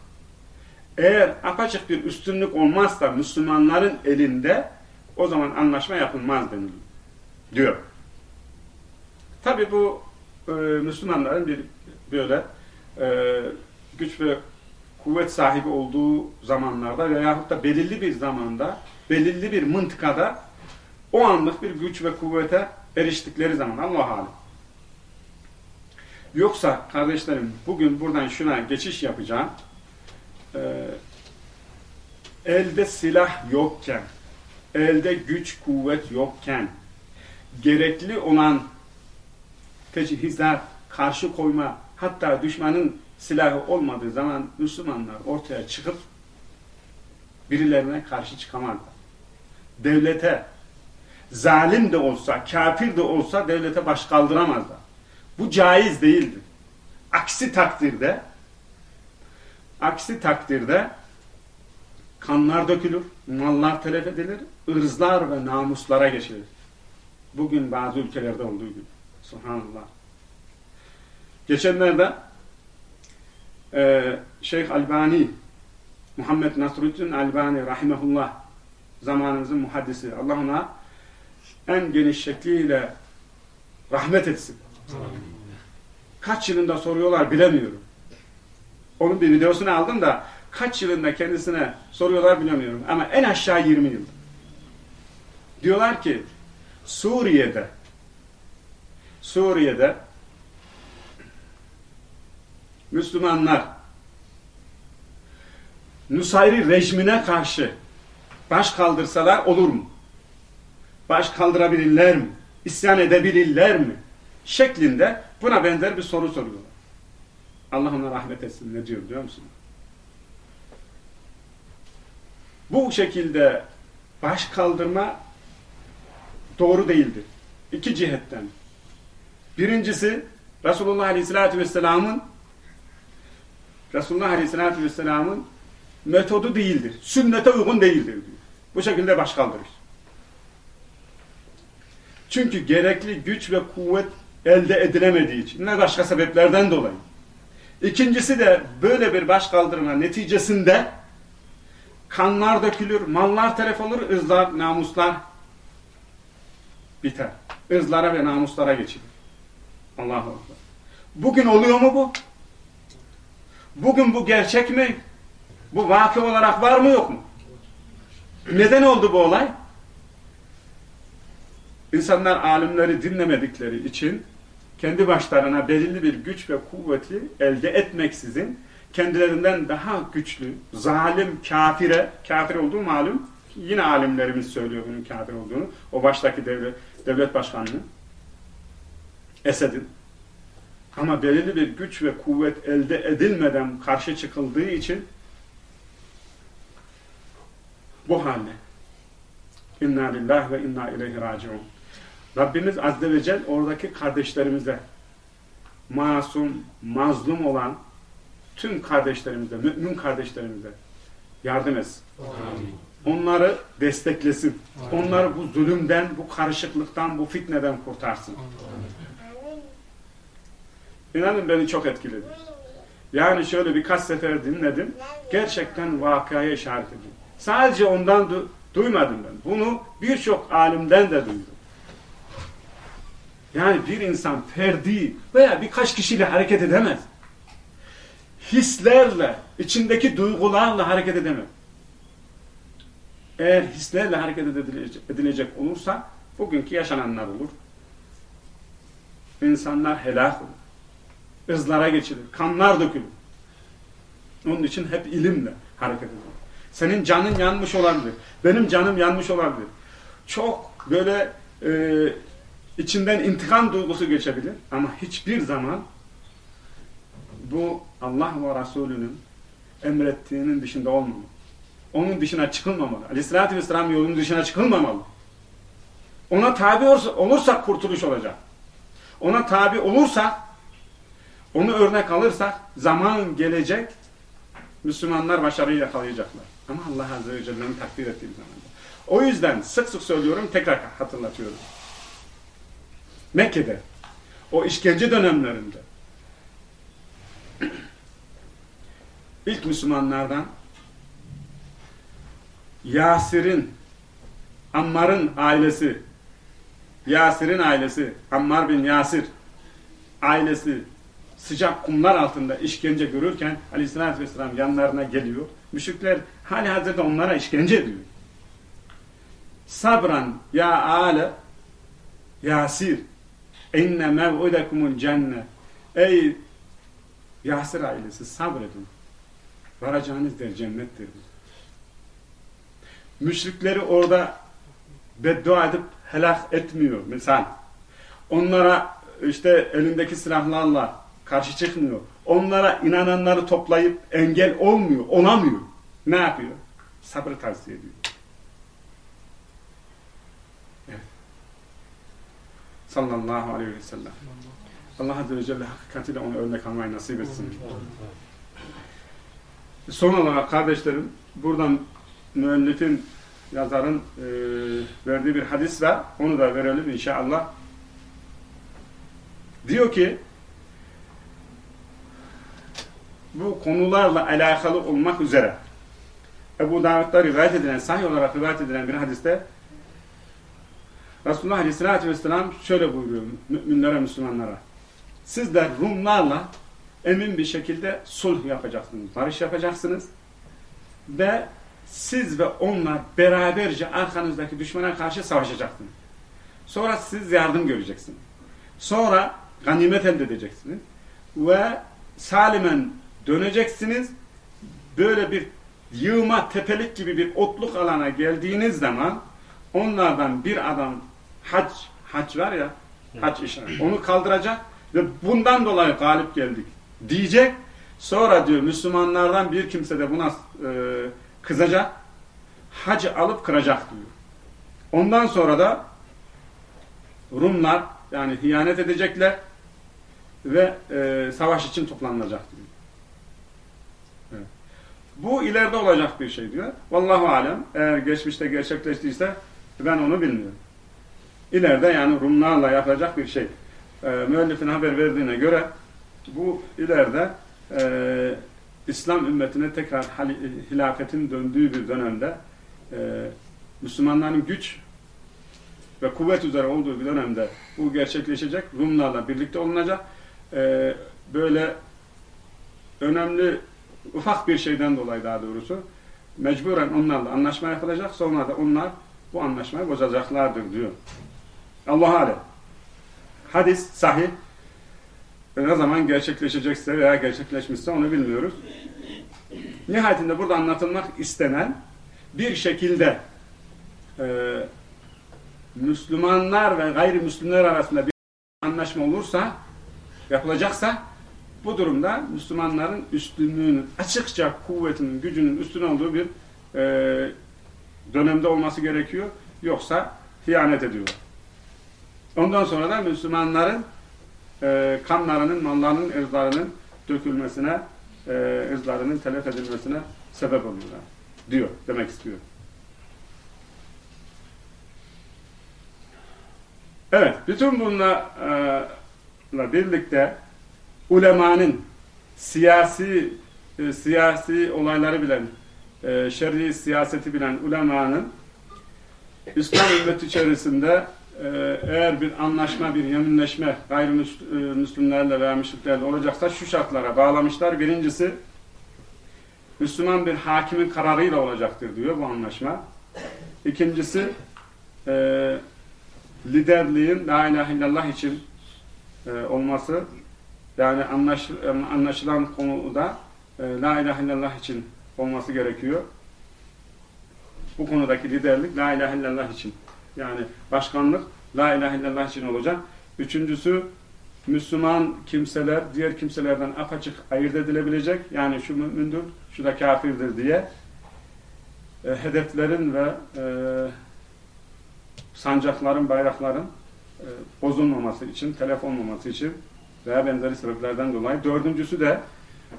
Eğer apaçık bir üstünlük olmazsa Müslümanların elinde o zaman anlaşma yapılmaz deniliyor. Diyor. Tabi bu e, Müslümanların bir böyle e, güç ve kuvvet sahibi olduğu zamanlarda veyahut da belirli bir zamanda, belirli bir mıntıkada o anlık bir güç ve kuvvete eriştikleri zaman Allah halim. Yoksa kardeşlerim bugün buradan şuna geçiş yapacağım. Ee, elde silah yokken, elde güç kuvvet yokken, gerekli olan tecihizler, karşı koyma, hatta düşmanın silahı olmadığı zaman Müslümanlar ortaya çıkıp birilerine karşı çıkamazlar. Devlete, zalim de olsa, kafir de olsa devlete baş kaldıramazlar. Bu caiz değildir. Aksi takdirde aksi takdirde kanlar dökülür, mallar telef edilir, ırzlar ve namuslara geçilir. Bugün bazı ülkelerde olduğu gibi. Subhanallah. Geçenlerde e, Şeyh Albani Muhammed Nasruddin Albani rahimehullah zamanımızın muhaddisi. Allah ona en geniş şekliyle rahmet etsin. Kaç yılında soruyorlar bilemiyorum. Onun bir videosunu aldım da kaç yılında kendisine soruyorlar bilemiyorum. Ama en aşağı 20 yıl. Diyorlar ki Suriye'de Suriye'de Müslümanlar Nusayri rejimine karşı baş kaldırsalar olur mu? Baş kaldırabilirler mi? İsyan edebilirler mi? Şeklinde buna benzer bir soru soruyorlar. Allah ona rahmet etsin. Ne diyor biliyor musun? Bu şekilde baş kaldırma doğru değildir. İki cihetten. Birincisi Resulullah Aleyhisselatü Vesselam'ın Resulullah Aleyhisselatü Vesselam'ın metodu değildir. Sünnete uygun değildir diyor. Bu şekilde baş kaldırır. Çünkü gerekli güç ve kuvvet elde edilemediği için ne başka sebeplerden dolayı. İkincisi de böyle bir baş kaldırma neticesinde kanlar dökülür, mallar telef olur, ırzlar, namuslar biter. Irzlara ve namuslara geçilir. Allah'a akbar. Bugün oluyor mu bu? Bugün bu gerçek mi? Bu vaki olarak var mı yok mu? Neden oldu bu olay? İnsanlar alimleri dinlemedikleri için kendi başlarına belirli bir güç ve kuvveti elde etmeksizin kendilerinden daha güçlü, zalim, kafire, kafir olduğu malum, Yine alimlerimiz söylüyor bunun kafir olduğunu. O baştaki devlet, devlet başkanının. Esed'in. Ama belirli bir güç ve kuvvet elde edilmeden karşı çıkıldığı için bu halde inna lillahi ve inna ileyhi raciun. Rabbimiz Azze ve Celle oradaki kardeşlerimize masum, mazlum olan tüm kardeşlerimize, mümin kardeşlerimize yardım etsin. Amin. Onları desteklesin. Amin. Onları bu zulümden, bu karışıklıktan, bu fitneden kurtarsın. Amin. İnanın beni çok etkiledi. Yani şöyle birkaç sefer dinledim. Gerçekten vakaya işaret ediyor. Sadece ondan du duymadım ben. Bunu birçok alimden de duydum. Yani bir insan ferdi veya birkaç kişiyle hareket edemez. Hislerle, içindeki duygularla hareket edemez. Eğer hislerle hareket edilecek, edilecek olursa bugünkü yaşananlar olur. İnsanlar helak olur. Izlara geçilir. Kanlar dökülür. Onun için hep ilimle hareket edilir. Senin canın yanmış olabilir. Benim canım yanmış olabilir. Çok böyle e, içinden intikam duygusu geçebilir. Ama hiçbir zaman bu Allah ve Resulünün emrettiğinin dışında olmamalı. Onun dışına çıkılmamalı. Aleyhissalatü vesselam yolunun dışına çıkılmamalı. Ona tabi olursak kurtuluş olacak. Ona tabi olursak, onu örnek alırsak zaman gelecek Müslümanlar başarıyı yakalayacaklar. Ama Allah Azze ve Celle'nin takdir ettiği zamanda. O yüzden sık sık söylüyorum, tekrar hatırlatıyorum. Mekke'de, o işkence dönemlerinde ilk Müslümanlardan Yasir'in, Ammar'ın ailesi, Yasir'in ailesi, Ammar bin Yasir ailesi sıcak kumlar altında işkence görürken aleyhissalatü vesselam yanlarına geliyor. Müşrikler hali hazırda onlara işkence ediyor. Sabran ya ale Yasir inne mev'udekumul cennet Ey Yasir ailesi sabredin. Varacağınız der cennettir. Müşrikleri orada beddua edip helak etmiyor misal. Onlara işte elindeki silahlarla karşı çıkmıyor. Onlara inananları toplayıp engel olmuyor, olamıyor. Ne yapıyor? Sabrı tavsiye ediyor. Evet. Sallallahu aleyhi ve sellem. Allah Azze ve Celle hakikatiyle onu örnek almayı nasip etsin. Son olarak kardeşlerim, buradan müellifin, yazarın e, verdiği bir hadis var. Onu da verelim inşallah. Diyor ki, bu konularla alakalı olmak üzere Ebu Davud'da rivayet edilen, sahih olarak rivayet edilen bir hadiste Resulullah Aleyhisselatü Vesselam şöyle buyuruyor müminlere, Müslümanlara. Sizler Rumlarla emin bir şekilde sulh yapacaksınız, barış yapacaksınız ve siz ve onlar beraberce arkanızdaki düşmana karşı savaşacaksınız. Sonra siz yardım göreceksiniz. Sonra ganimet elde edeceksiniz. Ve salimen döneceksiniz. Böyle bir yığma tepelik gibi bir otluk alana geldiğiniz zaman onlardan bir adam hac, hac var ya hac işareti. Onu kaldıracak ve bundan dolayı galip geldik diyecek. Sonra diyor Müslümanlardan bir kimse de buna e, kızacak. Hacı alıp kıracak diyor. Ondan sonra da Rumlar yani hiyanet edecekler ve e, savaş için toplanacak diyor. Bu ileride olacak bir şey diyor. Vallahu alem eğer geçmişte gerçekleştiyse ben onu bilmiyorum. İleride yani Rumlarla yapacak bir şey. E, müellifin haber verdiğine göre bu ileride e, İslam ümmetine tekrar hilafetin döndüğü bir dönemde e, Müslümanların güç ve kuvvet üzere olduğu bir dönemde bu gerçekleşecek. Rumlarla birlikte olunacak. E, böyle önemli ufak bir şeyden dolayı daha doğrusu mecburen onlarla anlaşma yapılacak. Sonra da onlar bu anlaşmayı bozacaklardır diyor. Allah alem. Hadis sahih. Ne zaman gerçekleşecekse veya gerçekleşmişse onu bilmiyoruz. Nihayetinde burada anlatılmak istenen bir şekilde e, Müslümanlar ve gayrimüslimler arasında bir anlaşma olursa, yapılacaksa bu durumda Müslümanların üstünlüğünün, açıkça kuvvetinin, gücünün üstün olduğu bir e, dönemde olması gerekiyor. Yoksa hıyanet ediyorlar. Ondan sonra da Müslümanların e, kanlarının, mallarının, ırzlarının dökülmesine, e, ırzlarının telef edilmesine sebep oluyorlar. Diyor, demek istiyor. Evet, bütün bunlarla birlikte ulemanın siyasi e, siyasi olayları bilen, e, şer'i siyaseti bilen ulemanın İslam ümmeti içerisinde e, eğer bir anlaşma, bir yeminleşme gayrimüslimlerle veya müşriklerle olacaksa şu şartlara bağlamışlar. Birincisi Müslüman bir hakimin kararıyla olacaktır diyor bu anlaşma. İkincisi e, liderliğin la ilahe illallah için e, olması yani anlaş, anlaşılan konuda e, la ilahe illallah için olması gerekiyor. Bu konudaki liderlik la ilahe illallah için. Yani başkanlık la ilahe illallah için olacak. Üçüncüsü Müslüman kimseler diğer kimselerden apaçık ayırt edilebilecek. Yani şu mümündür, şu da kafirdir diye e, hedeflerin ve e, sancakların, bayrakların e, bozulmaması için, telef olmaması için veya benzeri sebeplerden dolayı. Dördüncüsü de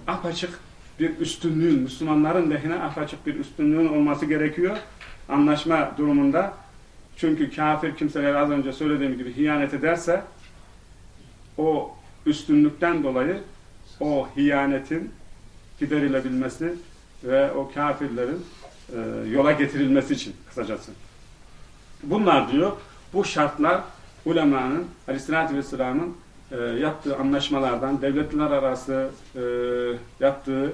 apaçık bir üstünlüğün, Müslümanların lehine apaçık bir üstünlüğün olması gerekiyor. Anlaşma durumunda. Çünkü kafir kimseler az önce söylediğim gibi hiyanet ederse o üstünlükten dolayı o hiyanetin giderilebilmesi ve o kafirlerin e, yola getirilmesi için kısacası. Bunlar diyor, bu şartlar ulemanın, aleyhissalatü vesselamın e, yaptığı anlaşmalardan, devletler arası e, yaptığı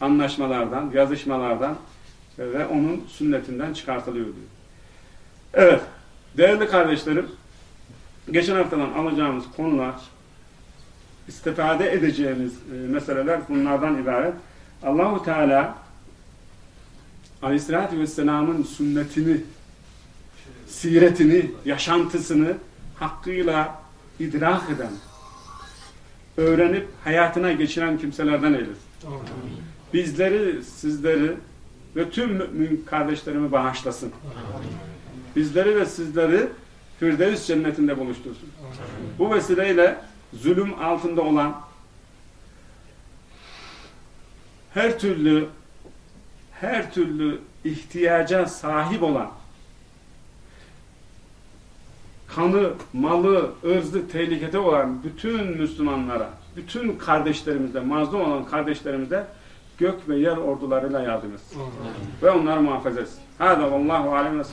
anlaşmalardan, yazışmalardan e, ve onun sünnetinden çıkartılıyor diyor. Evet, değerli kardeşlerim, geçen haftadan alacağımız konular, istifade edeceğimiz e, meseleler bunlardan ibaret. Allahu Teala Aleyhisselatü Vesselam'ın sünnetini, siretini, yaşantısını hakkıyla idrak eden, öğrenip hayatına geçiren kimselerden eylesin. Bizleri, sizleri ve tüm mümin kardeşlerimi bağışlasın. Bizleri ve sizleri Firdevs cennetinde buluştursun. Bu vesileyle zulüm altında olan her türlü her türlü ihtiyaca sahip olan kanı, malı, ırzı tehlikede olan bütün Müslümanlara, bütün kardeşlerimize, mazlum olan kardeşlerimize gök ve yer ordularıyla yardım etsin. Ve onları muhafaza etsin. Hâdâ vallahu alem ve